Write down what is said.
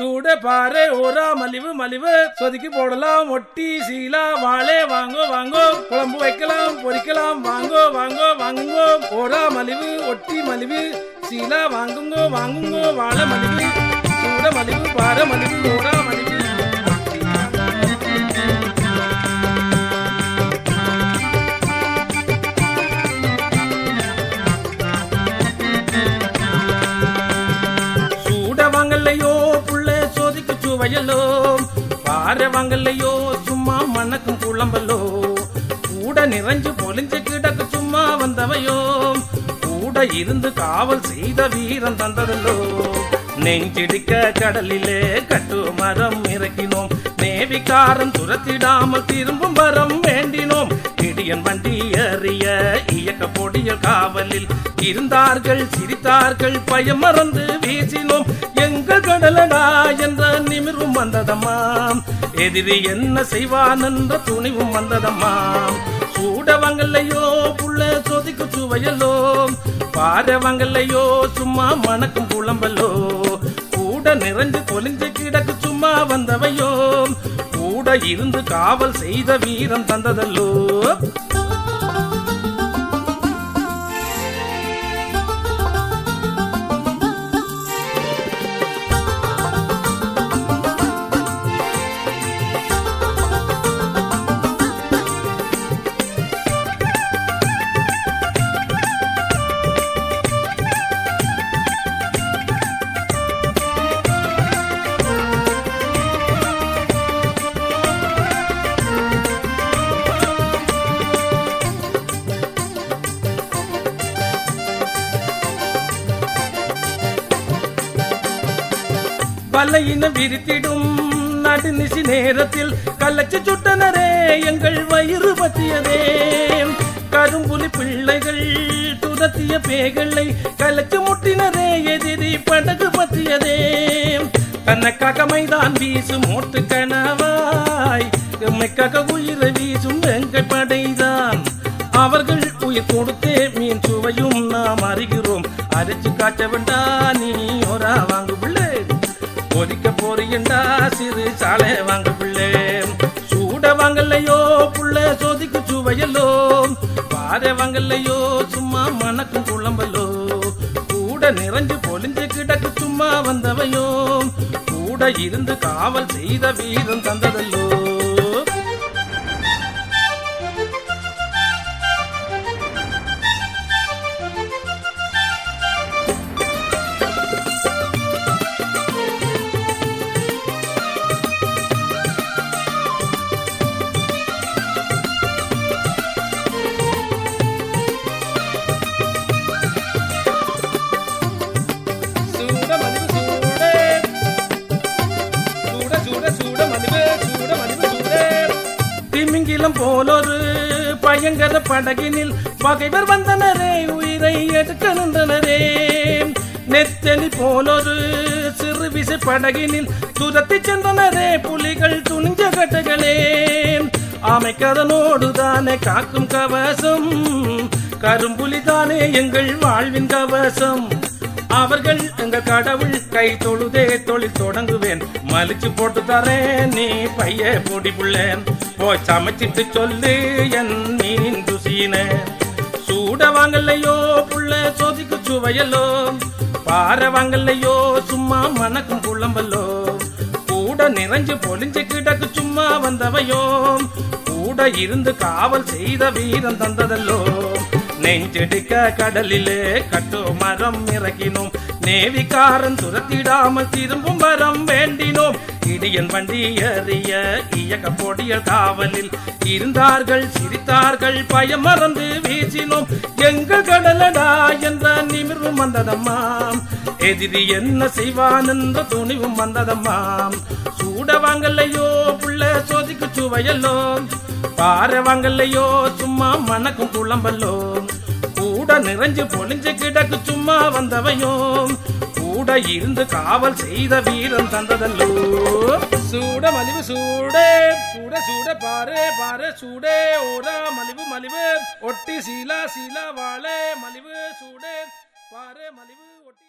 சூட பாறை ஓரா மலிவு மலிவு. சொதுக்கி போடலாம் ஒட்டி சீலா வாழே வாங்கோ வாங்கோ. குழம்பு வைக்கலாம் பொறிக்கலாம் வாங்கோ வாங்கோ வாங்குங்கோ. ஓரா மலிவு ஒட்டி மலிவு. சீலா வாங்குங்கோ வாங்குங்கோ. வாழை மலிவு. சூட மலிவு பாறை மலிவு. ஓரா மலிவு. சூட வாங்கலையோ வயலோ சோதிக்கு வாங்கலையோ சும்மா மணக்கும் குழம்பலோ. கூட நிறைஞ்சு பொலிஞ்சு கிடக்கு சும்மா வந்தவையோ கூட இருந்து காவல் செய்த வீரம் தந்ததல்லோ. நெஞ்சிடிக்க கடலிலே கட்டு மரம் இறக்கினோம். நேவிக்காரன் துரத்திடாமல் திரும்பும் வரம் வேண்டினோம். திடியன் வண்டி அறிய இயக்க பொடியல் காவலில் இருந்தார்கள் சிரித்தார்கள் பயம் மறந்து வீசினோம். எங்கள் கடலடா என்ற நிமிர்வும் வந்ததம்மா. எதிரி என்ன செய்வான் என்ற துணிவும் வந்ததம்மா. சூடவங்கல்லையோ புள்ள சொதிக்கு சுவையலோ பாரவங்கல்லையோ சும்மா மணக்கும் புலம் கூட இருந்து காவல் செய்த வீரம் தந்ததல்லோ. வலையின விரித்திடும். நடுநிசி நேரத்தில் கலச்சு சுட்டனரே எங்கள் வயிறு பற்றியதே. கரும்புலி பிள்ளைகள் துரத்திய பேகளை கலச்சு முட்டினரே எதிரி படகு பற்றியதே. தனக்காக மைதான் வீசும் ஓட்டு கனவாய் எம்மைக்காக உயிரை வீசும் எங்கள் படைதான். அவர்கள் உயிர் கொடுத்தே மீன் சுவையும் நாம் அறிகிறோம். அரைச்சு காட்ட வேண்டா கொதிக்க சிறு சாலை வாங்க பிள்ளை. சூட வாங்கலையோ புள்ள சோதிக்கு சுவையலோ பாறை வாங்கலையோ சும்மா மணக்கும் குழம்பலோ கூட நிறைஞ்சு பொழிஞ்சு கிடக்கு சும்மா வந்தவையோ. கூட இருந்து காவல் செய்த வீரம் தந்ததல்லோ. திமிங்கிலம் போலொரு பயங்கர படகினில் பகைவர் வந்தனரே உயிரை எடுக்க நின்றனரே. நெத்தலி போலொரு சிறு விசை படகினில் துரத்தி சென்றனரே புலிகள் துணிஞ்ச கட்டைகளே. ஆமைக்கதனோடு தானே காக்கும் கவசம் கரும்புலி தானே எங்கள் வாழ்வின் கவசம். அவர்கள் எங்க கடவுள் கை தொழுதே தொழில் தொடங்குவேன். மலிச்சு போட்டு தரேன் நீ பைய பொடி புள்ளேன். போய் சமைச்சிட்டு சொல்லு என் மீன் ருசியின. சூட வாங்கலையோ புள்ள சோதிக்கு சுவையலோ பாறை வாங்கலையோ சும்மா மணக்கும் குழம்பலோ கூட நிறைஞ்சு பொழிஞ்சு கிடக்கு சும்மா வந்தவையோ கூட இருந்து காவல் செய்த வீரம் தந்ததல்லோ. நெஞ்செடுக்க கடலிலே கட்டோ மரம் இறக்கினோம். நேவிக்காரன் துரத்திடாமல் திரும்பும் வரம் வேண்டினோம். இடியன் வண்டி அறிய இயக்க பொடியல் காவலில் இருந்தார்கள் சிரித்தார்கள் பயம் மறந்து வீசினோம். எங்கள் கடலடா என்ற நிமிர்வும் வந்ததம்மாம். எதிரி என்ன செய்வான் என்ற துணிவும் வந்ததம்மாம். சூட வாங்கலையோ புள்ள சோதிக்கு சுவையல்லோ பாறை சும்மா மணக்கும் குழம்பல்லோ கூட நிறைஞ்சு பொழிஞ்சு கிடக்கு சும்மா வந்தவையோ கூட இருந்து காவல் செய்த வீரம் தந்ததல்லோ. சூட மலிவு சூடே சூட சூட பாரு பாரு சூடே. ஓரா மலிவு மலிவு ஒட்டி சீலா சீலா வாழே மலிவு சூடே. பாரு மலிவு ஒட்டி